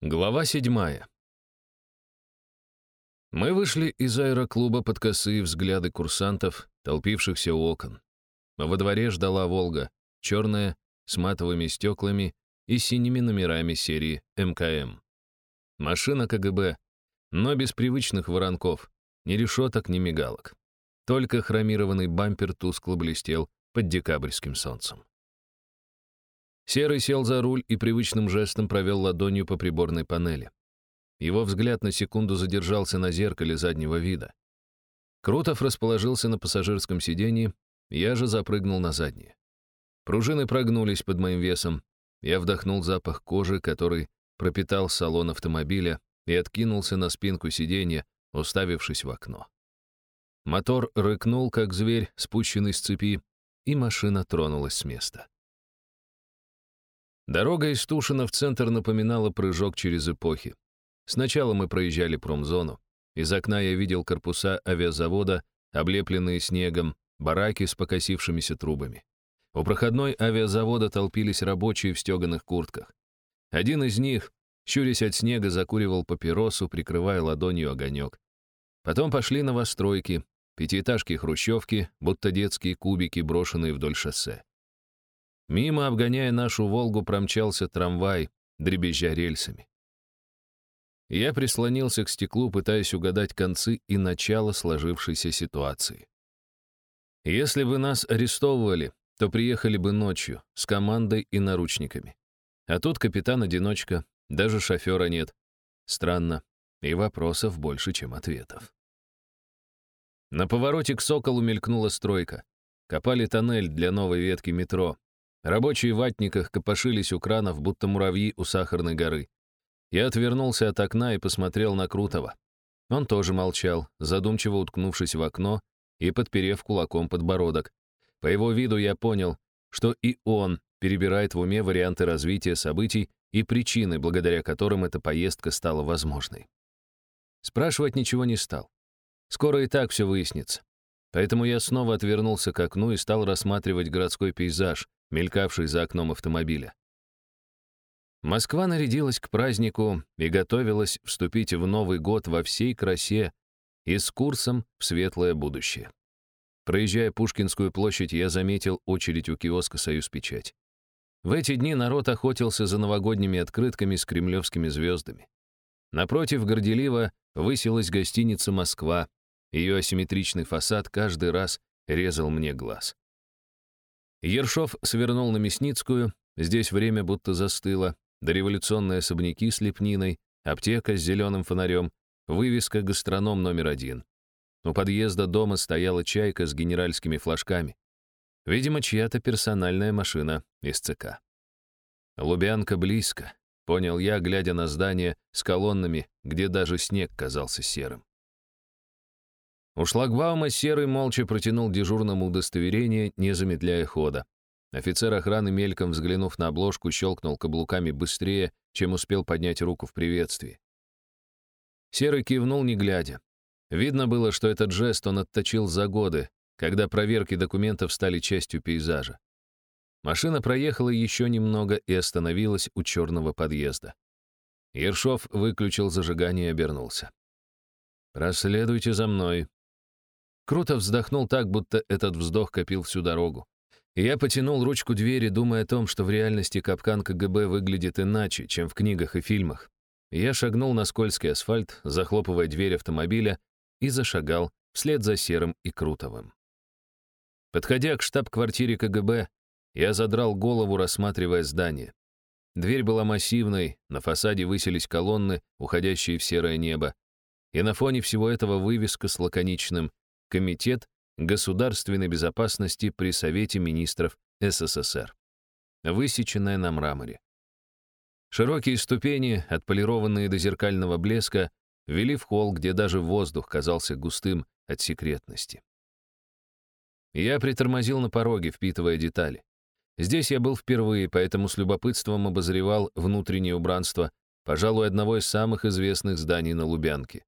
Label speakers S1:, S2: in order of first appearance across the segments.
S1: Глава седьмая. Мы вышли из аэроклуба под косые взгляды курсантов, толпившихся у окон. Во дворе ждала «Волга», черная, с матовыми стеклами и синими номерами серии МКМ. Машина КГБ, но без привычных воронков, ни решеток, ни мигалок. Только хромированный бампер тускло блестел под декабрьским солнцем. Серый сел за руль и привычным жестом провел ладонью по приборной панели. Его взгляд на секунду задержался на зеркале заднего вида. Крутов расположился на пассажирском сиденье, я же запрыгнул на заднее. Пружины прогнулись под моим весом, я вдохнул запах кожи, который пропитал салон автомобиля и откинулся на спинку сиденья, уставившись в окно. Мотор рыкнул, как зверь, спущенный с цепи, и машина тронулась с места. Дорога из Тушина в центр напоминала прыжок через эпохи. Сначала мы проезжали промзону. Из окна я видел корпуса авиазавода, облепленные снегом, бараки с покосившимися трубами. У проходной авиазавода толпились рабочие в стеганых куртках. Один из них, щурясь от снега, закуривал папиросу, прикрывая ладонью огонек. Потом пошли новостройки, пятиэтажки хрущевки, будто детские кубики, брошенные вдоль шоссе. Мимо, обгоняя нашу «Волгу», промчался трамвай, дребезжа рельсами. Я прислонился к стеклу, пытаясь угадать концы и начало сложившейся ситуации. Если бы нас арестовывали, то приехали бы ночью, с командой и наручниками. А тут капитан-одиночка, даже шофера нет. Странно, и вопросов больше, чем ответов. На повороте к «Соколу» мелькнула стройка. Копали тоннель для новой ветки метро, Рабочие в ватниках копошились у кранов, будто муравьи у сахарной горы. Я отвернулся от окна и посмотрел на Крутого. Он тоже молчал, задумчиво уткнувшись в окно и подперев кулаком подбородок. По его виду я понял, что и он перебирает в уме варианты развития событий и причины, благодаря которым эта поездка стала возможной. Спрашивать ничего не стал. Скоро и так все выяснится. Поэтому я снова отвернулся к окну и стал рассматривать городской пейзаж, мелькавший за окном автомобиля. Москва нарядилась к празднику и готовилась вступить в Новый год во всей красе и с курсом в светлое будущее. Проезжая Пушкинскую площадь, я заметил очередь у киоска «Союз Печать». В эти дни народ охотился за новогодними открытками с кремлевскими звездами. Напротив горделиво высилась гостиница «Москва». Ее асимметричный фасад каждый раз резал мне глаз. Ершов свернул на Мясницкую, здесь время будто застыло, дореволюционные особняки с лепниной, аптека с зеленым фонарем, вывеска «Гастроном номер один». У подъезда дома стояла чайка с генеральскими флажками. Видимо, чья-то персональная машина из ЦК. Лубянка близко, понял я, глядя на здание с колоннами, где даже снег казался серым. У шлагбаума Серый молча протянул дежурному удостоверение, не замедляя хода. Офицер охраны, мельком взглянув на обложку, щелкнул каблуками быстрее, чем успел поднять руку в приветствии. Серый кивнул, не глядя. Видно было, что этот жест он отточил за годы, когда проверки документов стали частью пейзажа. Машина проехала еще немного и остановилась у черного подъезда. Ершов выключил зажигание и обернулся. «Проследуйте за мной», Круто вздохнул так, будто этот вздох копил всю дорогу. Я потянул ручку двери, думая о том, что в реальности капкан КГБ выглядит иначе, чем в книгах и фильмах. я шагнул на скользкий асфальт, захлопывая дверь автомобиля, и зашагал вслед за Серым и Крутовым. Подходя к штаб-квартире КГБ, я задрал голову, рассматривая здание. Дверь была массивной, на фасаде высились колонны, уходящие в серое небо. И на фоне всего этого вывеска с лаконичным Комитет государственной безопасности при Совете министров СССР, высеченная на мраморе. Широкие ступени, отполированные до зеркального блеска, вели в холл, где даже воздух казался густым от секретности. Я притормозил на пороге, впитывая детали. Здесь я был впервые, поэтому с любопытством обозревал внутреннее убранство, пожалуй, одного из самых известных зданий на Лубянке.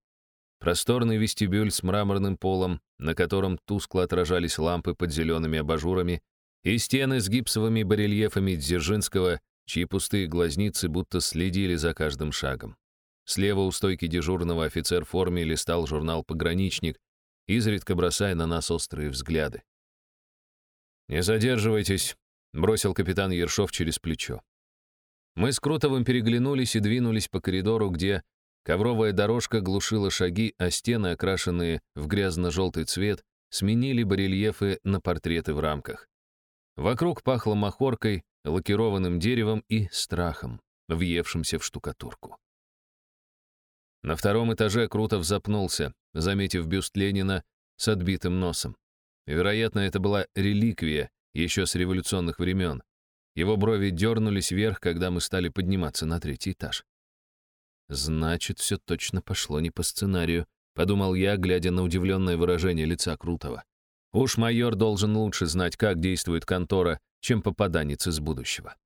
S1: Просторный вестибюль с мраморным полом, на котором тускло отражались лампы под зелеными абажурами, и стены с гипсовыми барельефами Дзержинского, чьи пустые глазницы будто следили за каждым шагом. Слева у стойки дежурного офицер в форме листал журнал «Пограничник», изредка бросая на нас острые взгляды. «Не задерживайтесь», — бросил капитан Ершов через плечо. Мы с Крутовым переглянулись и двинулись по коридору, где ковровая дорожка глушила шаги, а стены, окрашенные в грязно-желтый цвет, сменили барельефы на портреты в рамках. Вокруг пахло махоркой, лакированным деревом и страхом, въевшимся в штукатурку. На втором этаже Крутов запнулся, заметив бюст Ленина с отбитым носом. Вероятно, это была реликвия еще с революционных времен. Его брови дернулись вверх, когда мы стали подниматься на третий этаж. «Значит, все точно пошло не по сценарию», — подумал я, глядя на удивленное выражение лица Крутого. «Уж майор должен лучше знать, как действует контора, чем попаданец из будущего».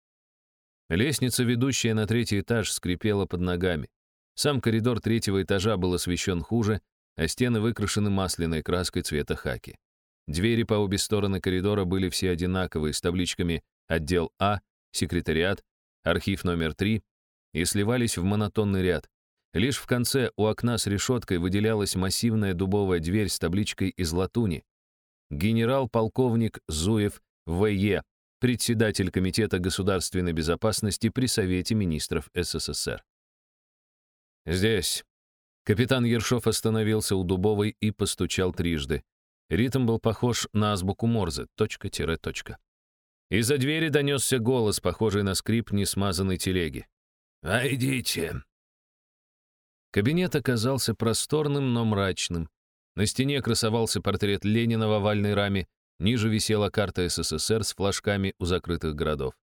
S1: Лестница, ведущая на третий этаж, скрипела под ногами. Сам коридор третьего этажа был освещен хуже, а стены выкрашены масляной краской цвета хаки. Двери по обе стороны коридора были все одинаковые, с табличками «Отдел А», «Секретариат», «Архив номер 3» и сливались в монотонный ряд. Лишь в конце у окна с решеткой выделялась массивная дубовая дверь с табличкой из латуни. Генерал-полковник Зуев В.Е., председатель Комитета государственной безопасности при Совете министров СССР. «Здесь». Капитан Ершов остановился у Дубовой и постучал трижды. Ритм был похож на азбуку Морзе, точка-точка. Из-за двери донесся голос, похожий на скрип несмазанной телеги. «Войдите». Кабинет оказался просторным, но мрачным. На стене красовался портрет Ленина в овальной раме, ниже висела карта СССР с флажками у закрытых городов.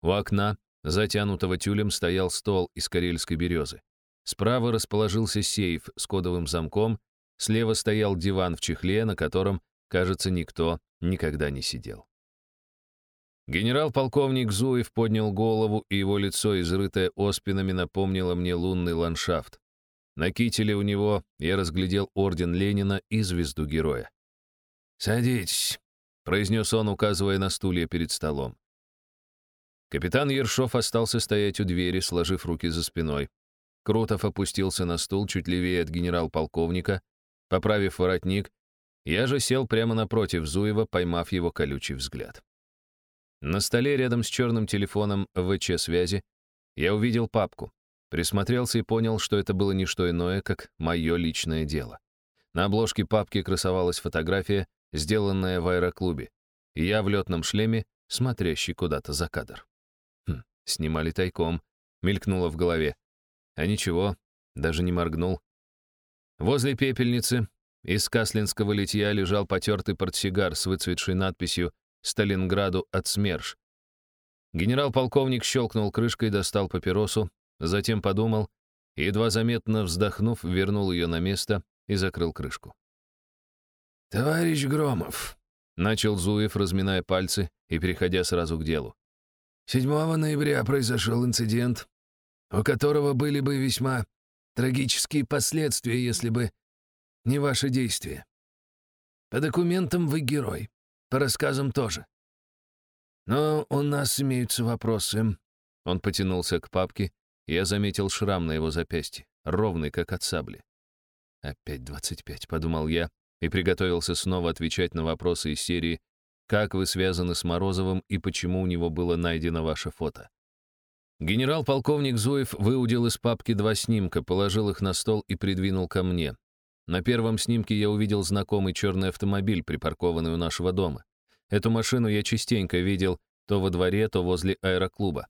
S1: У окна, затянутого тюлем, стоял стол из карельской березы. Справа расположился сейф с кодовым замком, слева стоял диван в чехле, на котором, кажется, никто никогда не сидел. Генерал-полковник Зуев поднял голову, и его лицо, изрытое оспинами, напомнило мне лунный ландшафт. На кителе у него я разглядел орден Ленина и звезду героя. «Садитесь», — произнес он, указывая на стулья перед столом. Капитан Ершов остался стоять у двери, сложив руки за спиной. Крутов опустился на стул чуть левее от генерал-полковника, поправив воротник, я же сел прямо напротив Зуева, поймав его колючий взгляд. На столе рядом с черным телефоном ВЧ-связи я увидел папку, присмотрелся и понял, что это было не что иное, как мое личное дело. На обложке папки красовалась фотография, сделанная в аэроклубе, я в летном шлеме, смотрящий куда-то за кадр. Хм, снимали тайком, мелькнуло в голове. А ничего, даже не моргнул. Возле пепельницы из каслинского литья лежал потертый портсигар с выцветшей надписью «Сталинграду от СМЕРШ». Генерал-полковник щелкнул крышкой, достал папиросу, затем подумал, и, едва заметно вздохнув, вернул ее на место и закрыл крышку. «Товарищ Громов», — начал Зуев, разминая пальцы и переходя сразу к делу. «7 ноября произошел инцидент, у которого были бы весьма трагические последствия, если бы не ваши действия. По документам вы герой, по рассказам тоже. Но у нас имеются вопросы. Он потянулся к папке, я заметил шрам на его запястье, ровный, как от сабли. «Опять двадцать пять», — подумал я, и приготовился снова отвечать на вопросы из серии «Как вы связаны с Морозовым и почему у него было найдено ваше фото?» Генерал-полковник Зуев выудил из папки два снимка, положил их на стол и придвинул ко мне. На первом снимке я увидел знакомый черный автомобиль, припаркованный у нашего дома. Эту машину я частенько видел то во дворе, то возле аэроклуба.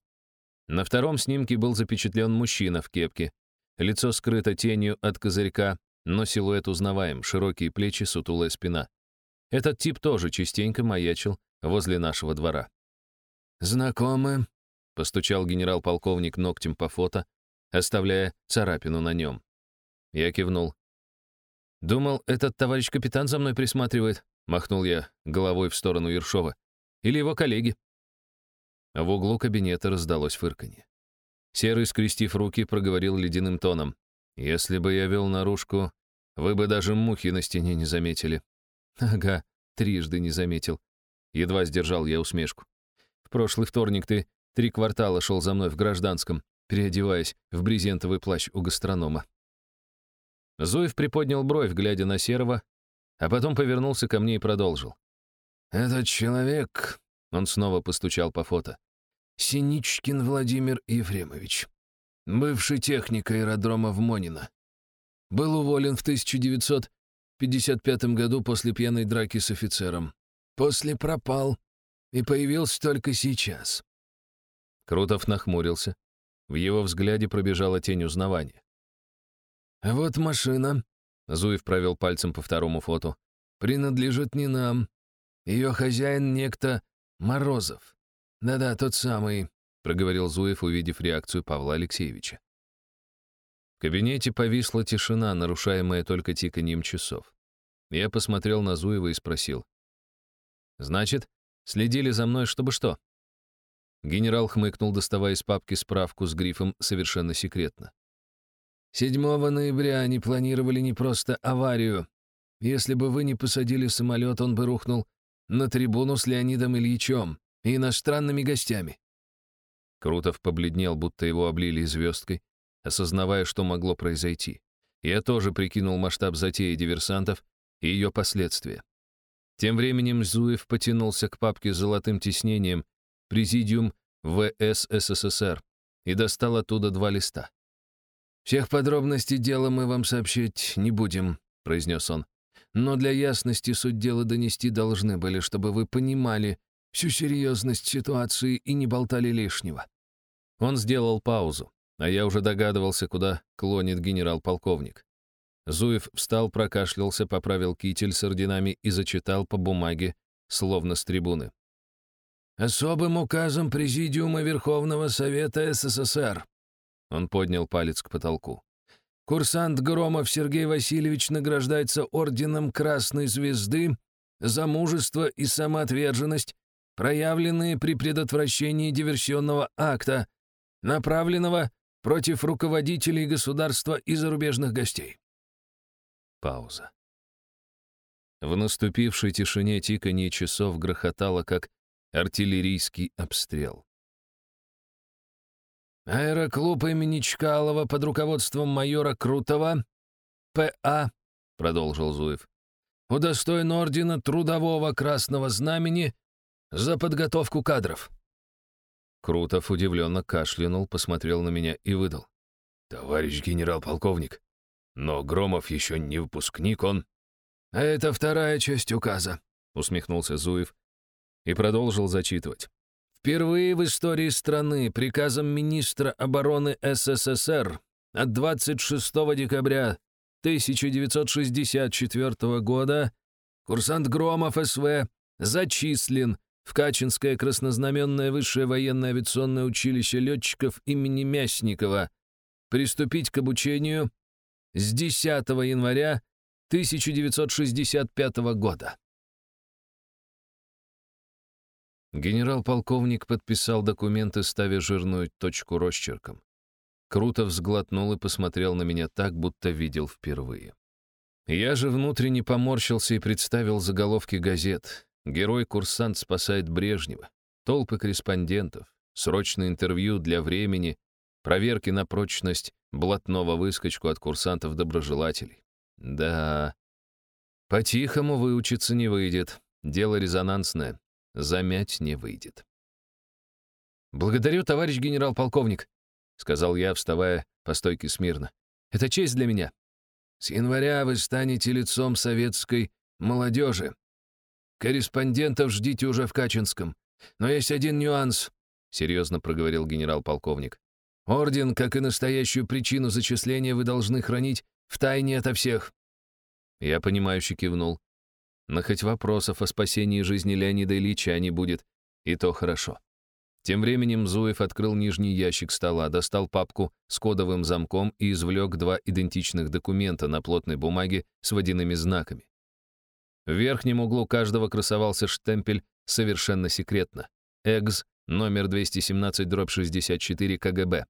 S1: На втором снимке был запечатлен мужчина в кепке. Лицо скрыто тенью от козырька, но силуэт узнаваем, широкие плечи, сутулая спина. Этот тип тоже частенько маячил возле нашего двора. «Знакомы?» — постучал генерал-полковник ногтем по фото, оставляя царапину на нем. Я кивнул. «Думал, этот товарищ капитан за мной присматривает», — махнул я головой в сторону Ершова. «Или его коллеги». В углу кабинета раздалось фырканье. Серый, скрестив руки, проговорил ледяным тоном. «Если бы я вел наружку, вы бы даже мухи на стене не заметили». «Ага, трижды не заметил». Едва сдержал я усмешку. «В прошлый вторник ты три квартала шел за мной в гражданском, переодеваясь в брезентовый плащ у гастронома. Зуев приподнял бровь, глядя на Серого, а потом повернулся ко мне и продолжил. «Этот человек...» — он снова постучал по фото. «Синичкин Владимир Ефремович, бывший техник аэродрома в Монино. Был уволен в 1955 году после пьяной драки с офицером. После пропал и появился только сейчас». Крутов нахмурился. В его взгляде пробежала тень узнавания. «А вот машина», — Зуев провел пальцем по второму фото, — «принадлежит не нам. Ее хозяин некто Морозов. Да-да, тот самый», — проговорил Зуев, увидев реакцию Павла Алексеевича. В кабинете повисла тишина, нарушаемая только тиканьем часов. Я посмотрел на Зуева и спросил. «Значит, следили за мной, чтобы что?» Генерал хмыкнул, доставая из папки справку с грифом «Совершенно секретно». 7 ноября они планировали не просто аварию. Если бы вы не посадили самолет, он бы рухнул на трибуну с Леонидом Ильичем и иностранными гостями. Крутов побледнел, будто его облили звездкой, осознавая, что могло произойти. Я тоже прикинул масштаб затеи диверсантов и ее последствия. Тем временем Зуев потянулся к папке с золотым тиснением «Президиум ВС СССР» и достал оттуда два листа. «Всех подробностей дела мы вам сообщить не будем», — произнес он. «Но для ясности суть дела донести должны были, чтобы вы понимали всю серьезность ситуации и не болтали лишнего». Он сделал паузу, а я уже догадывался, куда клонит генерал-полковник. Зуев встал, прокашлялся, поправил китель с орденами и зачитал по бумаге, словно с трибуны. «Особым указом Президиума Верховного Совета СССР он поднял палец к потолку. Курсант Громов Сергей Васильевич награждается орденом Красной Звезды за мужество и самоотверженность, проявленные при предотвращении диверсионного акта, направленного против руководителей государства и зарубежных гостей. Пауза. В наступившей тишине тиканье часов грохотало, как артиллерийский обстрел. Аэроклуб имени Чкалова под руководством майора Крутова, П.А., продолжил Зуев, удостоен ордена Трудового Красного Знамени за подготовку кадров. Крутов удивленно кашлянул, посмотрел на меня и выдал. «Товарищ генерал-полковник, но Громов еще не выпускник, он...» «А это вторая часть указа», — усмехнулся Зуев и продолжил зачитывать. Впервые в истории страны приказом министра обороны СССР от 26 декабря 1964 года курсант Громов СВ зачислен в Качинское краснознаменное высшее военное авиационное училище летчиков имени Мясникова приступить к обучению с 10 января 1965 года. Генерал-полковник подписал документы, ставя жирную точку росчерком. Круто взглотнул и посмотрел на меня так, будто видел впервые. Я же внутренне поморщился и представил заголовки газет. Герой-курсант спасает Брежнева. Толпы корреспондентов. Срочное интервью для времени. Проверки на прочность блатного выскочку от курсантов-доброжелателей. Да, по-тихому выучиться не выйдет. Дело резонансное замять не выйдет. «Благодарю, товарищ генерал-полковник», — сказал я, вставая по стойке смирно. «Это честь для меня. С января вы станете лицом советской молодежи. Корреспондентов ждите уже в Качинском. Но есть один нюанс», — серьезно проговорил генерал-полковник. «Орден, как и настоящую причину зачисления, вы должны хранить в тайне ото всех». Я понимающе кивнул. Но хоть вопросов о спасении жизни Леонида Ильича не будет, и то хорошо. Тем временем Зуев открыл нижний ящик стола, достал папку с кодовым замком и извлек два идентичных документа на плотной бумаге с водяными знаками. В верхнем углу каждого красовался штемпель «Совершенно секретно». «Экс» номер 217-64 КГБ.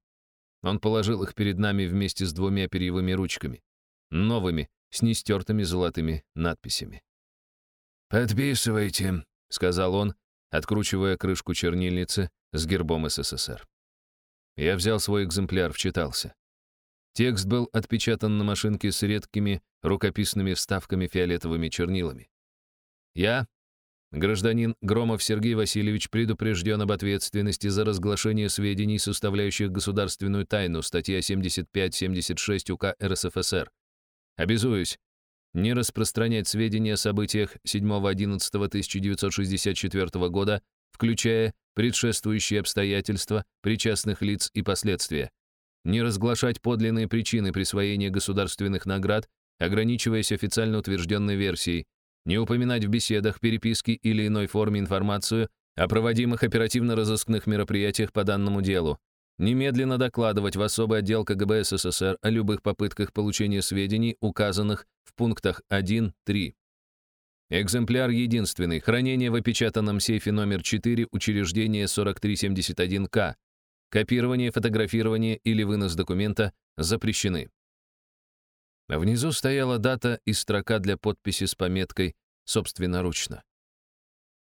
S1: Он положил их перед нами вместе с двумя перьевыми ручками, новыми, с нестертыми золотыми надписями. «Подписывайте», — сказал он, откручивая крышку чернильницы, с гербом СССР. Я взял свой экземпляр, вчитался. Текст был отпечатан на машинке с редкими рукописными вставками фиолетовыми чернилами. Я, гражданин Громов Сергей Васильевич, предупрежден об ответственности за разглашение сведений, составляющих государственную тайну, статья 75-76 УК РСФСР. Обязуюсь не распространять сведения о событиях 7.11.1964 года, включая предшествующие обстоятельства, причастных лиц и последствия. Не разглашать подлинные причины присвоения государственных наград, ограничиваясь официально утвержденной версией, не упоминать в беседах, переписке или иной форме информацию о проводимых оперативно-розыскных мероприятиях по данному делу, немедленно докладывать в особый отдел КГБ СССР о любых попытках получения сведений, указанных в пунктах 1-3. Экземпляр единственный. Хранение в опечатанном сейфе номер 4 учреждения 4371К. Копирование, фотографирование или вынос документа запрещены. Внизу стояла дата и строка для подписи с пометкой «Собственноручно».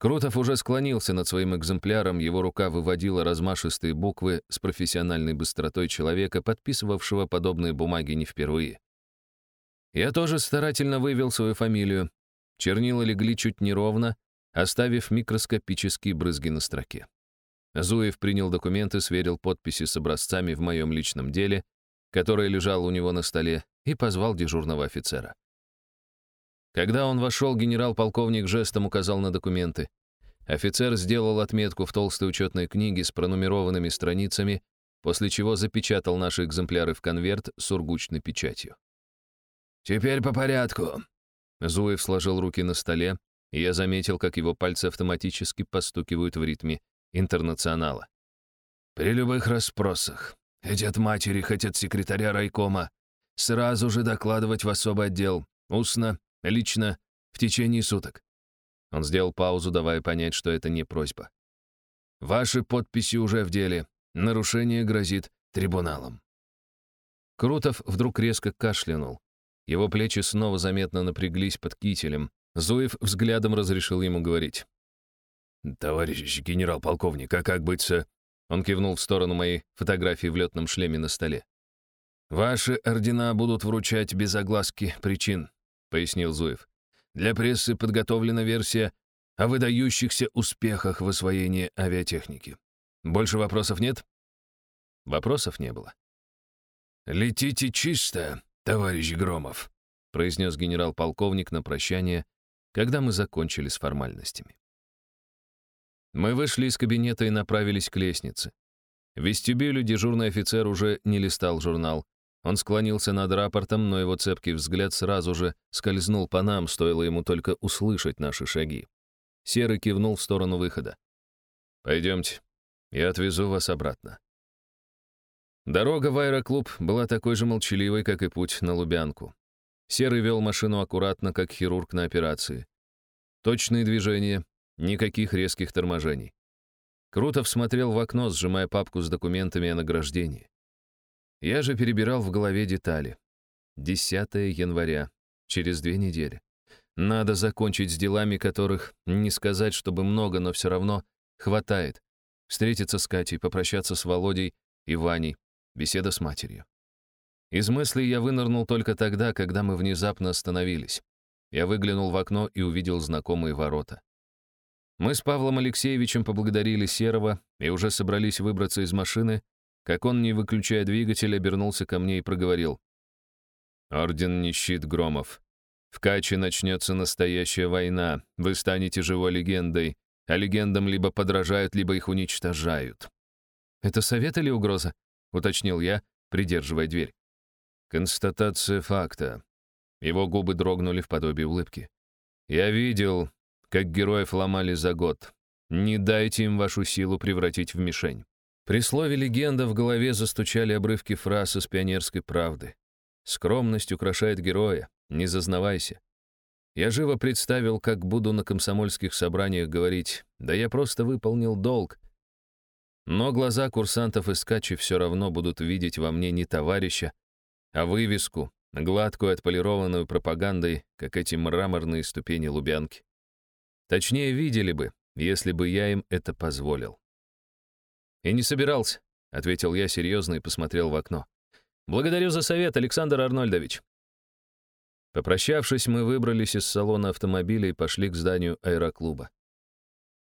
S1: Крутов уже склонился над своим экземпляром, его рука выводила размашистые буквы с профессиональной быстротой человека, подписывавшего подобные бумаги не впервые. Я тоже старательно вывел свою фамилию. Чернила легли чуть неровно, оставив микроскопические брызги на строке. Зуев принял документы, сверил подписи с образцами в моем личном деле, которое лежало у него на столе, и позвал дежурного офицера. Когда он вошел, генерал-полковник жестом указал на документы. Офицер сделал отметку в толстой учетной книге с пронумерованными страницами, после чего запечатал наши экземпляры в конверт с ургучной печатью. «Теперь по порядку». Зуев сложил руки на столе, и я заметил, как его пальцы автоматически постукивают в ритме интернационала. При любых расспросах, хоть от матери, хоть от секретаря райкома, сразу же докладывать в особый отдел, устно, лично, в течение суток. Он сделал паузу, давая понять, что это не просьба. Ваши подписи уже в деле. Нарушение грозит трибуналом. Крутов вдруг резко кашлянул. Его плечи снова заметно напряглись под кителем. Зуев взглядом разрешил ему говорить. «Товарищ генерал-полковник, а как быть с...» Он кивнул в сторону моей фотографии в летном шлеме на столе. «Ваши ордена будут вручать без огласки причин», — пояснил Зуев. «Для прессы подготовлена версия о выдающихся успехах в освоении авиатехники. Больше вопросов нет?» Вопросов не было. «Летите чисто, товарищ Громов», — произнес генерал-полковник на прощание, когда мы закончили с формальностями. Мы вышли из кабинета и направились к лестнице. В вестибюле дежурный офицер уже не листал журнал. Он склонился над рапортом, но его цепкий взгляд сразу же скользнул по нам, стоило ему только услышать наши шаги. Серый кивнул в сторону выхода. «Пойдемте, я отвезу вас обратно». Дорога в аэроклуб была такой же молчаливой, как и путь на Лубянку. Серый вел машину аккуратно, как хирург на операции. Точные движения, Никаких резких торможений. Крутов смотрел в окно, сжимая папку с документами о награждении. Я же перебирал в голове детали. 10 января, через две недели. Надо закончить с делами, которых, не сказать, чтобы много, но все равно хватает. Встретиться с Катей, попрощаться с Володей и Ваней, беседа с матерью. Из мыслей я вынырнул только тогда, когда мы внезапно остановились. Я выглянул в окно и увидел знакомые ворота. Мы с Павлом Алексеевичем поблагодарили Серого и уже собрались выбраться из машины, как он, не выключая двигатель, обернулся ко мне и проговорил. «Орден не щит Громов. В Каче начнется настоящая война. Вы станете живой легендой, а легендам либо подражают, либо их уничтожают». «Это совет или угроза?» — уточнил я, придерживая дверь. «Констатация факта». Его губы дрогнули в подобии улыбки. «Я видел, как героев ломали за год. Не дайте им вашу силу превратить в мишень. При слове «легенда» в голове застучали обрывки фраз из пионерской правды. «Скромность украшает героя, не зазнавайся». Я живо представил, как буду на комсомольских собраниях говорить, да я просто выполнил долг. Но глаза курсантов из Качи все равно будут видеть во мне не товарища, а вывеску, гладкую отполированную пропагандой, как эти мраморные ступени Лубянки. Точнее, видели бы, если бы я им это позволил. «И не собирался», — ответил я серьезно и посмотрел в окно. «Благодарю за совет, Александр Арнольдович». Попрощавшись, мы выбрались из салона автомобиля и пошли к зданию аэроклуба.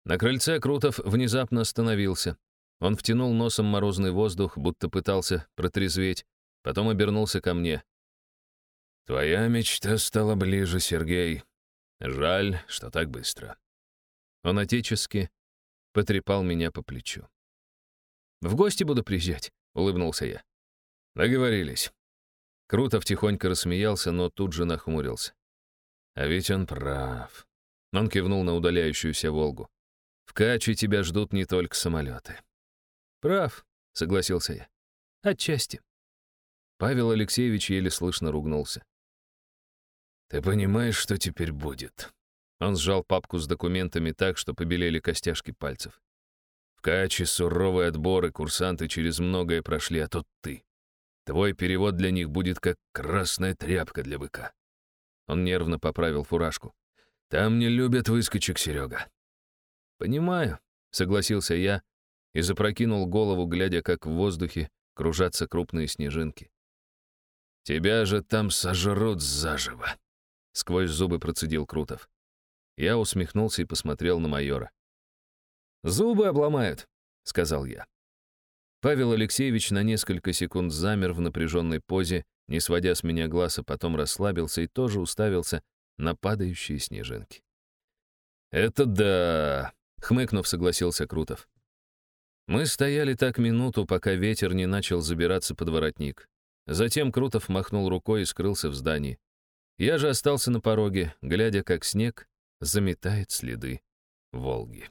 S1: На крыльце Крутов внезапно остановился. Он втянул носом морозный воздух, будто пытался протрезветь, потом обернулся ко мне. «Твоя мечта стала ближе, Сергей. Жаль, что так быстро». Он отечески потрепал меня по плечу. «В гости буду приезжать», — улыбнулся я. «Договорились». Крутов тихонько рассмеялся, но тут же нахмурился. А ведь он прав. Он кивнул на удаляющуюся «Волгу». В Каче тебя ждут не только самолеты. Прав, согласился я. Отчасти. Павел Алексеевич еле слышно ругнулся. Ты понимаешь, что теперь будет? Он сжал папку с документами так, что побелели костяшки пальцев. В Каче суровый отбор, и курсанты через многое прошли, а тут ты. Твой перевод для них будет как красная тряпка для быка. Он нервно поправил фуражку. Там не любят выскочек, Серега. «Понимаю», — согласился я и запрокинул голову, глядя, как в воздухе кружатся крупные снежинки. «Тебя же там сожрут заживо», — сквозь зубы процедил Крутов. Я усмехнулся и посмотрел на майора. «Зубы обломают», — сказал я. Павел Алексеевич на несколько секунд замер в напряженной позе, не сводя с меня глаз, а потом расслабился и тоже уставился на падающие снежинки. «Это да!» — хмыкнув, согласился Крутов. Мы стояли так минуту, пока ветер не начал забираться под воротник. Затем Крутов махнул рукой и скрылся в здании. Я же остался на пороге, глядя, как снег заметает следы Волги.